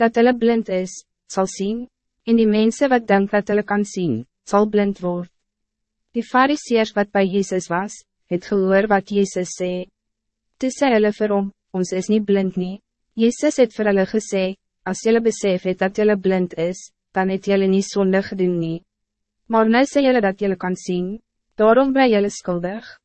dat hulle blind is, zal zien, en die mensen wat denken dat hulle kan zien, zal blind worden. Die fariseers wat bij Jezus was, het gehoor wat Jezus zei. Toe sê hulle vir hom, ons is niet blind nie. Jezus het vir hulle gesê, as julle besef het dat julle blind is, dan het julle nie sonde gedoen nie. Maar nou sê julle dat julle kan zien, daarom bly julle skuldig.